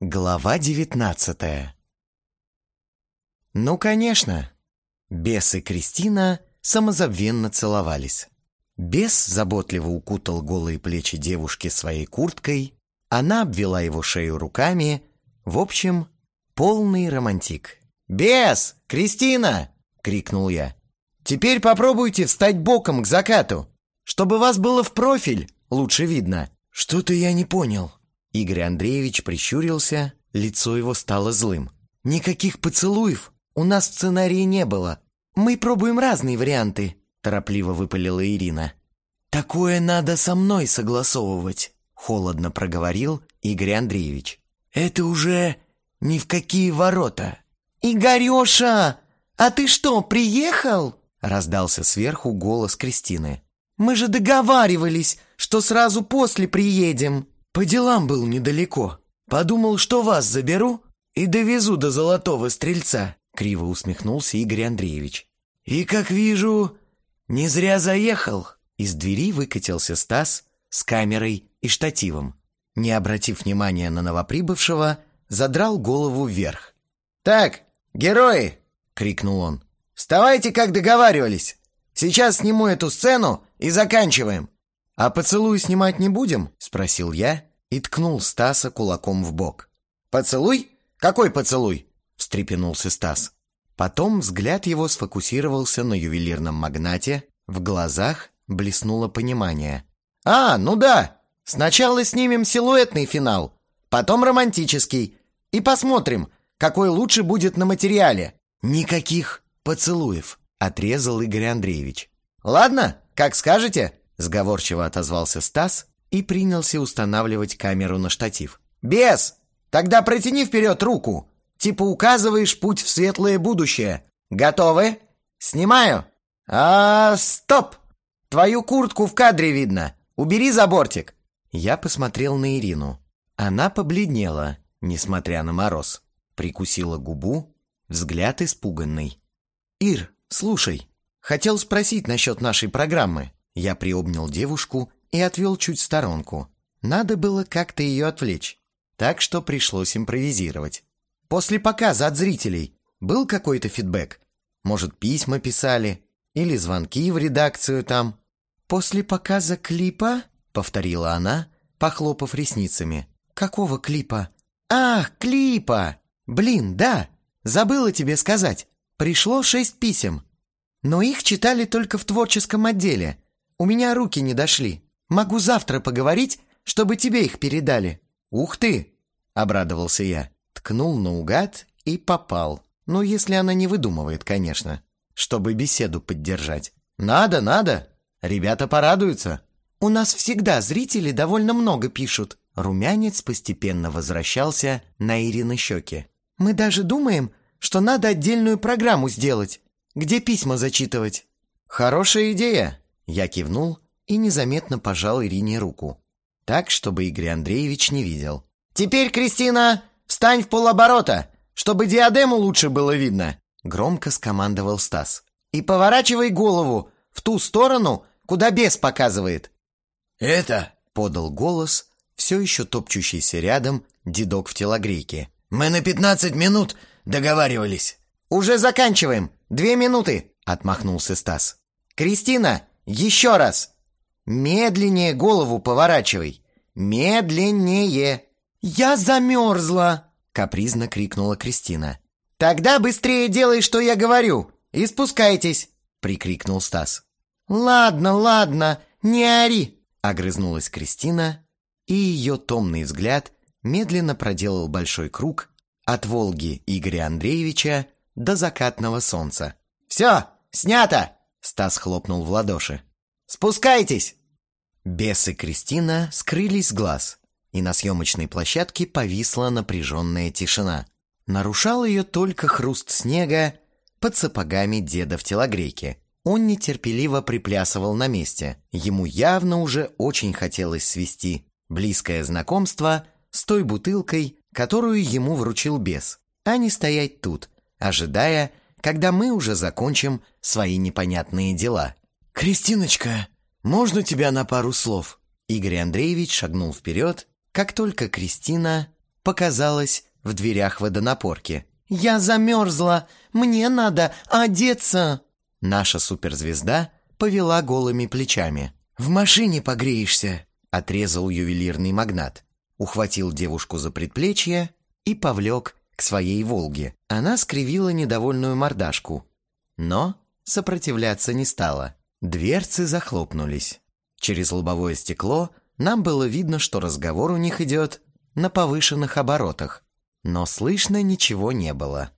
Глава девятнадцатая Ну, конечно, бес и Кристина самозабвенно целовались. Бес заботливо укутал голые плечи девушки своей курткой, она обвела его шею руками. В общем, полный романтик. «Бес! Кристина!» — крикнул я. «Теперь попробуйте встать боком к закату, чтобы вас было в профиль, лучше видно». «Что-то я не понял», Игорь Андреевич прищурился, лицо его стало злым. «Никаких поцелуев у нас сценарии не было. Мы пробуем разные варианты», – торопливо выпалила Ирина. «Такое надо со мной согласовывать», – холодно проговорил Игорь Андреевич. «Это уже ни в какие ворота». «Игореша, а ты что, приехал?» – раздался сверху голос Кристины. «Мы же договаривались, что сразу после приедем». По делам был недалеко. Подумал, что вас заберу и довезу до Золотого Стрельца», — криво усмехнулся Игорь Андреевич. «И, как вижу, не зря заехал». Из двери выкатился Стас с камерой и штативом. Не обратив внимания на новоприбывшего, задрал голову вверх. «Так, герои!» — крикнул он. «Вставайте, как договаривались! Сейчас сниму эту сцену и заканчиваем!» «А поцелуй снимать не будем?» — спросил я и ткнул Стаса кулаком в бок. «Поцелуй? Какой поцелуй?» — встрепенулся Стас. Потом взгляд его сфокусировался на ювелирном магнате, в глазах блеснуло понимание. «А, ну да! Сначала снимем силуэтный финал, потом романтический, и посмотрим, какой лучше будет на материале». «Никаких поцелуев», — отрезал Игорь Андреевич. «Ладно, как скажете», — сговорчиво отозвался Стас и принялся устанавливать камеру на штатив. «Бес! Тогда протяни вперед руку! Типа указываешь путь в светлое будущее. Готовы? Снимаю! А, стоп! Твою куртку в кадре видно. Убери за бортик!» Я посмотрел на Ирину. Она побледнела, несмотря на мороз. Прикусила губу, взгляд испуганный. «Ир, слушай, хотел спросить насчет нашей программы». Я приобнял девушку и отвел чуть в сторонку. Надо было как-то ее отвлечь. Так что пришлось импровизировать. После показа от зрителей был какой-то фидбэк? Может, письма писали? Или звонки в редакцию там? «После показа клипа?» — повторила она, похлопав ресницами. «Какого клипа?» «Ах, клипа! Блин, да! Забыла тебе сказать. Пришло шесть писем. Но их читали только в творческом отделе. У меня руки не дошли. Могу завтра поговорить, чтобы тебе их передали». «Ух ты!» — обрадовался я. Ткнул наугад и попал. Ну, если она не выдумывает, конечно. Чтобы беседу поддержать. «Надо, надо! Ребята порадуются!» «У нас всегда зрители довольно много пишут». Румянец постепенно возвращался на Ирины щеки. «Мы даже думаем, что надо отдельную программу сделать, где письма зачитывать». «Хорошая идея!» Я кивнул и незаметно пожал Ирине руку. Так, чтобы Игорь Андреевич не видел. «Теперь, Кристина, встань в полоборота, чтобы диадему лучше было видно!» Громко скомандовал Стас. «И поворачивай голову в ту сторону, куда бес показывает!» «Это!» — подал голос, все еще топчущийся рядом, дедок в телогрейке. «Мы на пятнадцать минут договаривались!» «Уже заканчиваем! Две минуты!» — отмахнулся Стас. «Кристина, еще раз!» «Медленнее голову поворачивай! Медленнее!» «Я замерзла!» — капризно крикнула Кристина. «Тогда быстрее делай, что я говорю, и спускайтесь!» — прикрикнул Стас. «Ладно, ладно, не ори!» — огрызнулась Кристина, и ее томный взгляд медленно проделал большой круг от Волги Игоря Андреевича до закатного солнца. «Все, снято!» — Стас хлопнул в ладоши. «Спускайтесь!» Бес и Кристина скрылись с глаз, и на съемочной площадке повисла напряженная тишина. Нарушал ее только хруст снега под сапогами деда в телогрейке. Он нетерпеливо приплясывал на месте. Ему явно уже очень хотелось свести близкое знакомство с той бутылкой, которую ему вручил бес, а не стоять тут, ожидая, когда мы уже закончим свои непонятные дела. «Кристиночка, можно тебя на пару слов?» Игорь Андреевич шагнул вперед, как только Кристина показалась в дверях водонапорки. «Я замерзла! Мне надо одеться!» Наша суперзвезда повела голыми плечами. «В машине погреешься!» — отрезал ювелирный магнат. Ухватил девушку за предплечье и повлек к своей «Волге». Она скривила недовольную мордашку, но сопротивляться не стала. Дверцы захлопнулись. Через лобовое стекло нам было видно, что разговор у них идет на повышенных оборотах, но слышно ничего не было.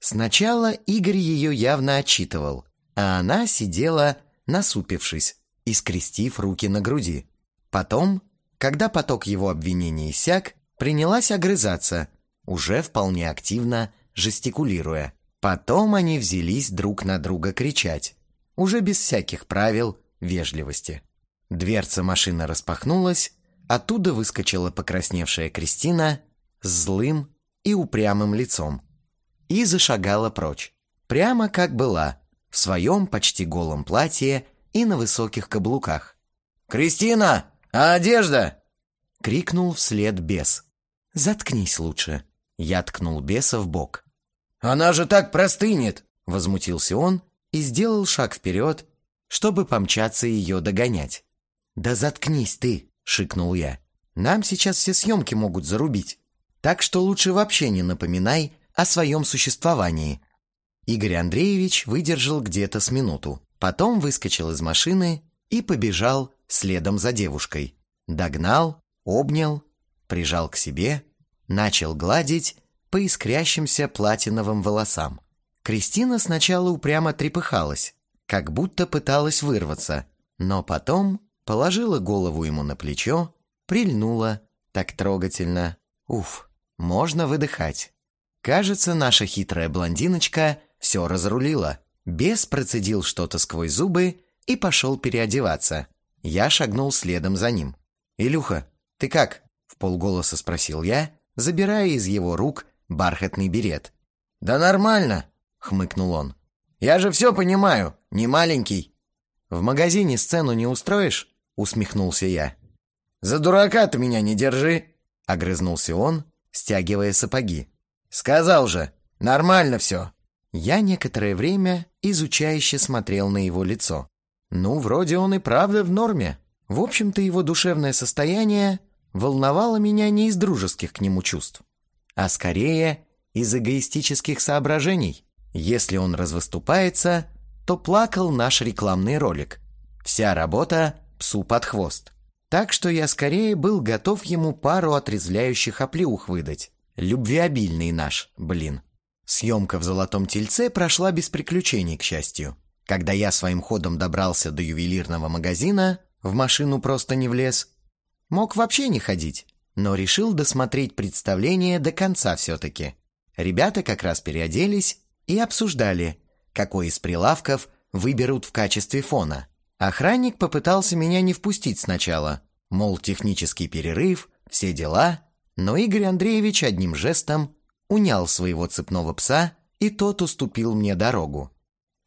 Сначала Игорь ее явно отчитывал, а она сидела, насупившись и скрестив руки на груди. Потом, когда поток его обвинений иссяк, принялась огрызаться, уже вполне активно жестикулируя. Потом они взялись друг на друга кричать, уже без всяких правил вежливости. Дверца машины распахнулась, оттуда выскочила покрасневшая Кристина с злым и упрямым лицом и зашагала прочь, прямо как была, в своем почти голом платье и на высоких каблуках. «Кристина, а одежда?» — крикнул вслед бес. «Заткнись лучше». Я ткнул беса в бок. «Она же так простынет!» — возмутился он и сделал шаг вперед, чтобы помчаться ее догонять. «Да заткнись ты!» — шикнул я. «Нам сейчас все съемки могут зарубить, так что лучше вообще не напоминай о своем существовании». Игорь Андреевич выдержал где-то с минуту, потом выскочил из машины и побежал следом за девушкой. Догнал, обнял, прижал к себе, начал гладить по искрящимся платиновым волосам. Кристина сначала упрямо трепыхалась, как будто пыталась вырваться, но потом положила голову ему на плечо, прильнула, так трогательно. Уф, можно выдыхать. Кажется, наша хитрая блондиночка все разрулила. Бес процедил что-то сквозь зубы и пошел переодеваться. Я шагнул следом за ним. «Илюха, ты как?» — в полголоса спросил я, забирая из его рук бархатный берет. «Да нормально», — хмыкнул он. «Я же все понимаю, не маленький». «В магазине сцену не устроишь?» — усмехнулся я. «За дурака ты меня не держи», — огрызнулся он, стягивая сапоги. «Сказал же, нормально все». Я некоторое время изучающе смотрел на его лицо. Ну, вроде он и правда в норме. В общем-то, его душевное состояние волновало меня не из дружеских к нему чувств, а скорее из эгоистических соображений. Если он развыступается, то плакал наш рекламный ролик. Вся работа псу под хвост. Так что я скорее был готов ему пару отрезвляющих оплеух выдать. Любвеобильный наш, блин. Съемка в «Золотом тельце» прошла без приключений, к счастью. Когда я своим ходом добрался до ювелирного магазина, в машину просто не влез. Мог вообще не ходить, но решил досмотреть представление до конца все-таки. Ребята как раз переоделись и обсуждали, какой из прилавков выберут в качестве фона. Охранник попытался меня не впустить сначала, мол, технический перерыв, все дела, но Игорь Андреевич одним жестом унял своего цепного пса, и тот уступил мне дорогу.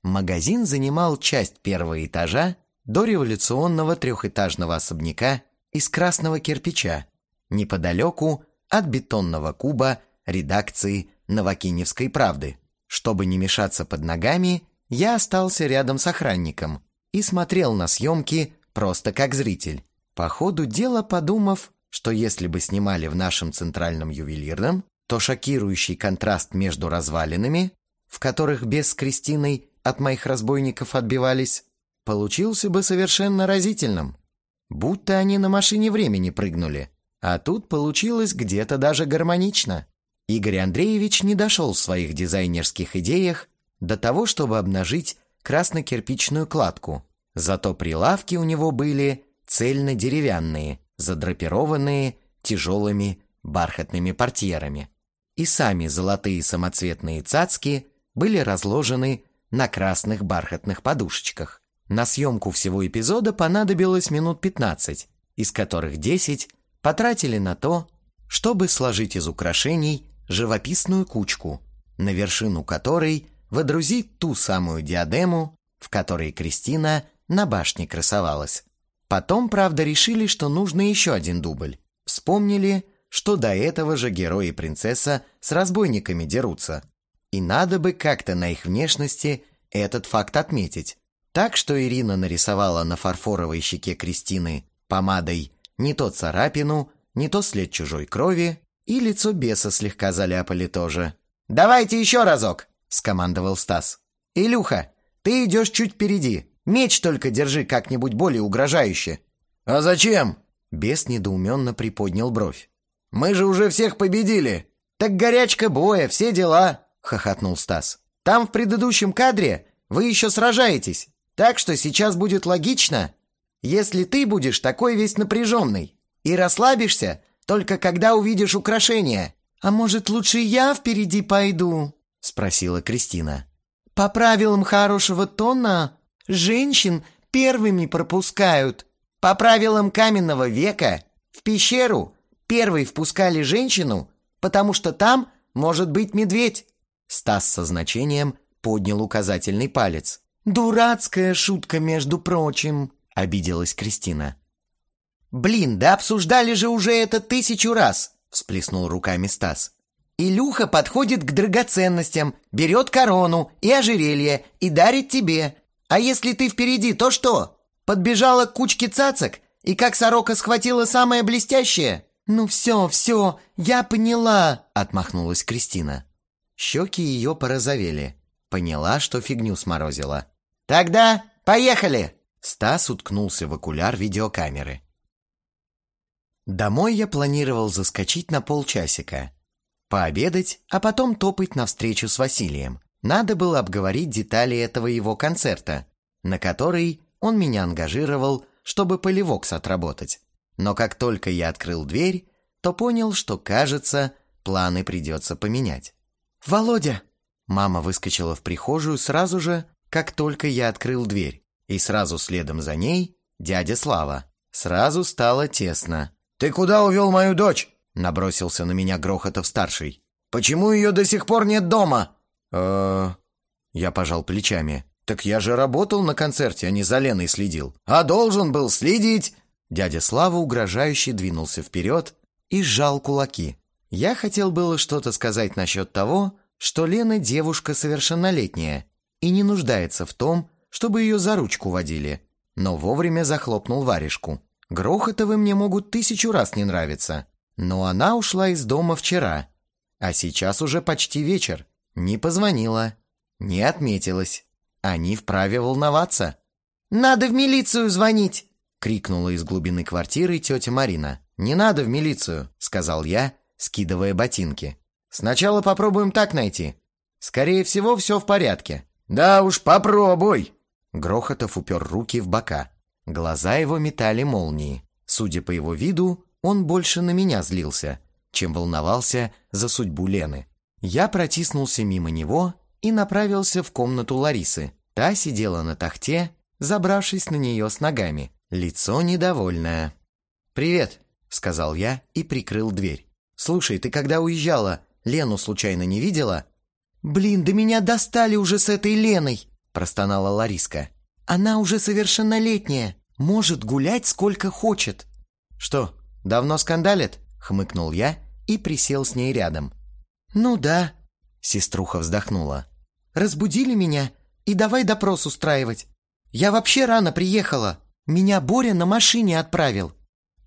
Магазин занимал часть первого этажа дореволюционного трехэтажного особняка из красного кирпича, неподалеку от бетонного куба редакции Новокиневской правды. Чтобы не мешаться под ногами, я остался рядом с охранником и смотрел на съемки просто как зритель. По ходу дела подумав, что если бы снимали в нашем центральном ювелирном, то шокирующий контраст между развалинами, в которых без с Кристиной от моих разбойников отбивались, получился бы совершенно разительным. Будто они на машине времени прыгнули. А тут получилось где-то даже гармонично. Игорь Андреевич не дошел в своих дизайнерских идеях до того, чтобы обнажить красно-кирпичную кладку. Зато прилавки у него были цельно-деревянные, задрапированные тяжелыми бархатными портьерами и сами золотые самоцветные цацки были разложены на красных бархатных подушечках. На съемку всего эпизода понадобилось минут 15, из которых 10 потратили на то, чтобы сложить из украшений живописную кучку, на вершину которой водрузить ту самую диадему, в которой Кристина на башне красовалась. Потом, правда, решили, что нужно еще один дубль. Вспомнили, что до этого же герой и принцесса с разбойниками дерутся. И надо бы как-то на их внешности этот факт отметить. Так что Ирина нарисовала на фарфоровой щеке Кристины помадой не то царапину, не то след чужой крови, и лицо беса слегка заляпали тоже. «Давайте еще разок!» — скомандовал Стас. «Илюха, ты идешь чуть впереди. Меч только держи как-нибудь более угрожающе». «А зачем?» Бес недоуменно приподнял бровь. «Мы же уже всех победили!» «Так горячка боя, все дела!» — хохотнул Стас. «Там в предыдущем кадре вы еще сражаетесь, так что сейчас будет логично, если ты будешь такой весь напряженный и расслабишься только когда увидишь украшения. А может, лучше я впереди пойду?» — спросила Кристина. «По правилам хорошего тона женщин первыми пропускают. По правилам каменного века в пещеру первой впускали женщину, потому что там может быть медведь». Стас со значением поднял указательный палец. «Дурацкая шутка, между прочим», — обиделась Кристина. «Блин, да обсуждали же уже это тысячу раз!» — всплеснул руками Стас. «Илюха подходит к драгоценностям, берет корону и ожерелье и дарит тебе. А если ты впереди, то что? Подбежала к кучке цацок и как сорока схватила самое блестящее?» «Ну все, все, я поняла!» — отмахнулась Кристина. Щеки ее порозовели. Поняла, что фигню сморозила. «Тогда поехали!» Стас уткнулся в окуляр видеокамеры. Домой я планировал заскочить на полчасика. Пообедать, а потом топать навстречу с Василием. Надо было обговорить детали этого его концерта, на который он меня ангажировал, чтобы поливокс отработать. Но как только я открыл дверь, то понял, что, кажется, планы придется поменять. «Володя!» Мама выскочила в прихожую сразу же, как только я открыл дверь, и сразу следом за ней дядя Слава. Сразу стало тесно. «Ты куда увел мою дочь?» Набросился на меня Грохотов-старший. «Почему ее до сих пор нет дома?» э Я пожал плечами. «Так я же работал на концерте, а не за Леной следил». «А должен был следить!» Дядя Слава угрожающе двинулся вперед и сжал кулаки. Я хотел было что-то сказать насчет того, что Лена девушка совершеннолетняя и не нуждается в том, чтобы ее за ручку водили, но вовремя захлопнул варежку. Грохотовы мне могут тысячу раз не нравиться, но она ушла из дома вчера, а сейчас уже почти вечер. Не позвонила, не отметилась. Они вправе волноваться. «Надо в милицию звонить!» — крикнула из глубины квартиры тетя Марина. «Не надо в милицию», — сказал я, скидывая ботинки. «Сначала попробуем так найти. Скорее всего, все в порядке». «Да уж, попробуй!» Грохотов упер руки в бока. Глаза его метали молнии. Судя по его виду, он больше на меня злился, чем волновался за судьбу Лены. Я протиснулся мимо него и направился в комнату Ларисы. Та сидела на тахте, забравшись на нее с ногами. Лицо недовольное. «Привет», — сказал я и прикрыл дверь. «Слушай, ты когда уезжала, Лену случайно не видела?» «Блин, да меня достали уже с этой Леной!» – простонала Лариска. Она уже совершеннолетняя, может гулять сколько хочет». «Что, давно скандалит?» — хмыкнул я и присел с ней рядом. «Ну да», — сеструха вздохнула. «Разбудили меня и давай допрос устраивать. Я вообще рано приехала. Меня Боря на машине отправил».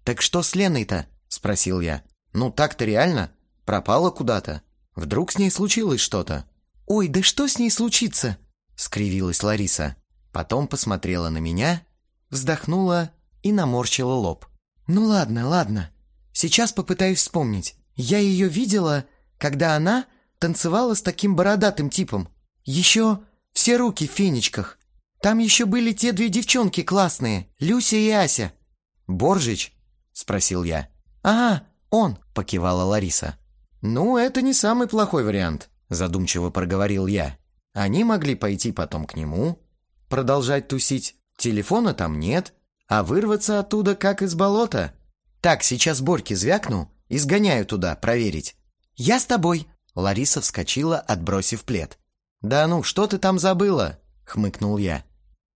«Так что с Леной-то?» — спросил я. «Ну так-то реально. Пропала куда-то. Вдруг с ней случилось что-то?» «Ой, да что с ней случится?» — скривилась Лариса. Потом посмотрела на меня, вздохнула и наморщила лоб. «Ну ладно, ладно. Сейчас попытаюсь вспомнить. Я ее видела, когда она танцевала с таким бородатым типом. Еще все руки в фенечках. Там еще были те две девчонки классные, Люся и Ася». «Боржич?» — спросил я. «Ага, он», — покивала Лариса. «Ну, это не самый плохой вариант», — задумчиво проговорил я. «Они могли пойти потом к нему, продолжать тусить. Телефона там нет, а вырваться оттуда как из болота. Так, сейчас Борьке звякну и сгоняю туда проверить. «Я с тобой!» Лариса вскочила, отбросив плед. «Да ну, что ты там забыла?» — хмыкнул я.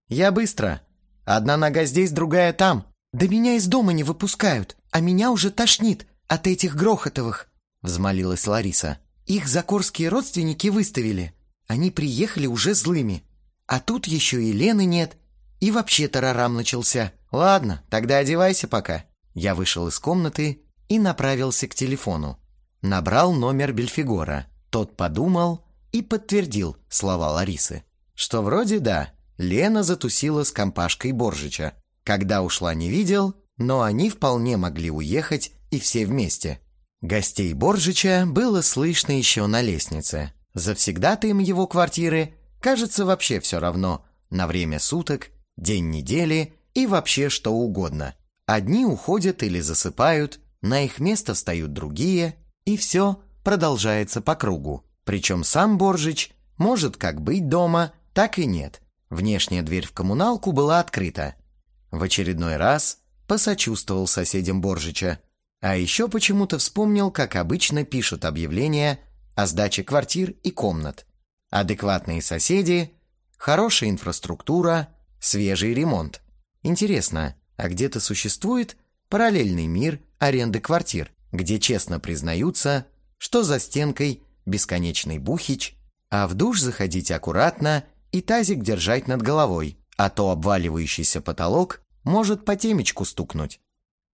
«Я быстро. Одна нога здесь, другая там. Да меня из дома не выпускают, а меня уже тошнит. от этих Грохотовых», — взмолилась Лариса. «Их закорские родственники выставили. Они приехали уже злыми. А тут еще и Лены нет, и вообще тарарам начался. Ладно, тогда одевайся пока». Я вышел из комнаты и направился к телефону. Набрал номер Бельфигора. Тот подумал и подтвердил слова Ларисы. Что вроде да, Лена затусила с компашкой Боржича. Когда ушла, не видел, но они вполне могли уехать и все вместе. Гостей Боржича было слышно еще на лестнице. Завсегдатаем его квартиры, кажется, вообще все равно. На время суток, день недели и вообще что угодно. Одни уходят или засыпают, на их место встают другие, и все продолжается по кругу. Причем сам Боржич может как быть дома, так и нет. Внешняя дверь в коммуналку была открыта. В очередной раз посочувствовал соседям Боржича. А еще почему-то вспомнил, как обычно пишут объявления о сдаче квартир и комнат. Адекватные соседи, хорошая инфраструктура, свежий ремонт. Интересно, а где-то существует параллельный мир аренды квартир, где честно признаются, что за стенкой бесконечный бухич, а в душ заходить аккуратно и тазик держать над головой, а то обваливающийся потолок может по темечку стукнуть.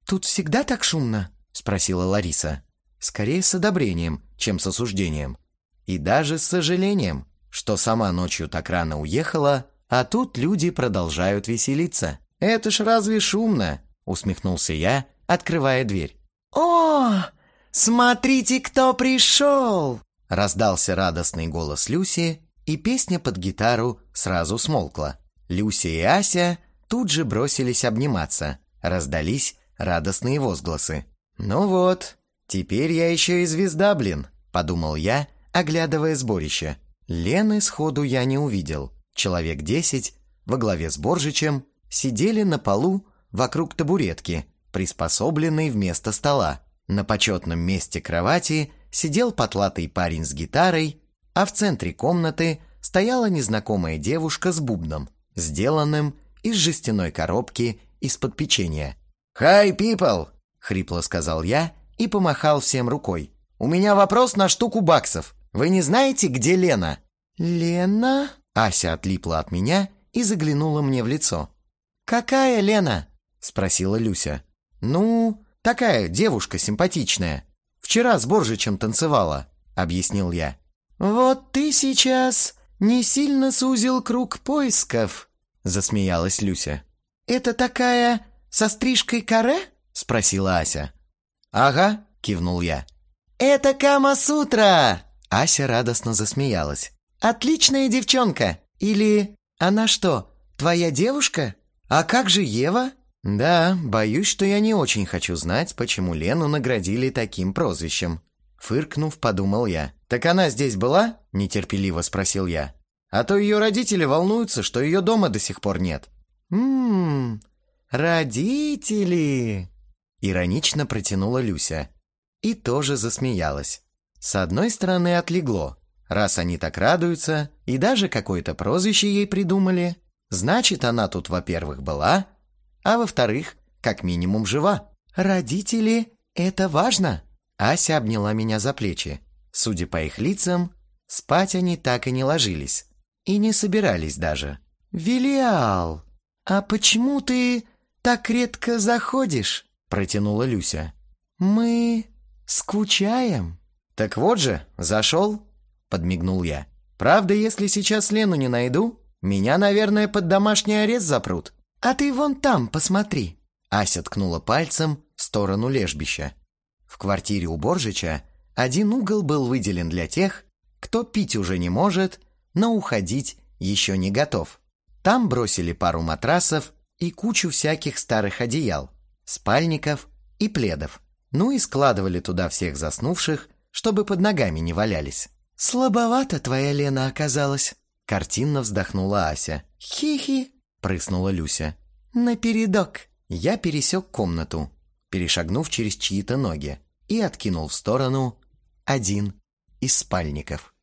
«Тут всегда так шумно?» – спросила Лариса. Скорее с одобрением, чем с осуждением. И даже с сожалением, что сама ночью так рано уехала, а тут люди продолжают веселиться. «Это ж разве шумно?» – усмехнулся я, открывая дверь. «О, смотрите, кто пришел!» Раздался радостный голос Люси, и песня под гитару сразу смолкла. Люся и Ася тут же бросились обниматься. Раздались радостные возгласы. «Ну вот, теперь я еще и звезда, блин», — подумал я, оглядывая сборище. Лены сходу я не увидел. Человек десять во главе с Боржичем сидели на полу вокруг табуретки, приспособленной вместо стола. На почетном месте кровати сидел потлатый парень с гитарой, а в центре комнаты стояла незнакомая девушка с бубном, сделанным из жестяной коробки из-под печенья. «Хай, people!» — хрипло сказал я и помахал всем рукой. «У меня вопрос на штуку баксов. Вы не знаете, где Лена?» «Лена?» Ася отлипла от меня и заглянула мне в лицо. «Какая Лена?» — спросила Люся. «Ну, такая девушка симпатичная. Вчера с Боржичем танцевала», — объяснил я. «Вот ты сейчас не сильно сузил круг поисков», — засмеялась Люся. «Это такая со стрижкой каре?» — спросила Ася. «Ага», — кивнул я. «Это Кама-сутра!» Ася радостно засмеялась. «Отличная девчонка! Или она что, твоя девушка? А как же Ева?» «Да, боюсь, что я не очень хочу знать, почему Лену наградили таким прозвищем». Фыркнув, подумал я. «Так она здесь была?» – нетерпеливо спросил я. «А то ее родители волнуются, что ее дома до сих пор нет». «Ммм, родители!» Иронично протянула Люся. И тоже засмеялась. С одной стороны отлегло. Раз они так радуются и даже какое-то прозвище ей придумали, значит, она тут, во-первых, была, а во-вторых, как минимум жива. «Родители — это важно!» Ася обняла меня за плечи. Судя по их лицам, спать они так и не ложились. И не собирались даже. «Велиал, а почему ты так редко заходишь?» Протянула Люся. «Мы скучаем». «Так вот же, зашел?» Подмигнул я. «Правда, если сейчас Лену не найду, меня, наверное, под домашний арест запрут». «А ты вон там посмотри». Ася ткнула пальцем в сторону лежбища. В квартире у Боржича один угол был выделен для тех, кто пить уже не может, но уходить еще не готов. Там бросили пару матрасов и кучу всяких старых одеял, спальников и пледов. Ну и складывали туда всех заснувших, чтобы под ногами не валялись. «Слабовато твоя Лена оказалась», — картинно вздохнула Ася. «Хи-хи», — прыснула Люся. «Напередок». Я пересек комнату, перешагнув через чьи-то ноги, и откинул в сторону один из спальников.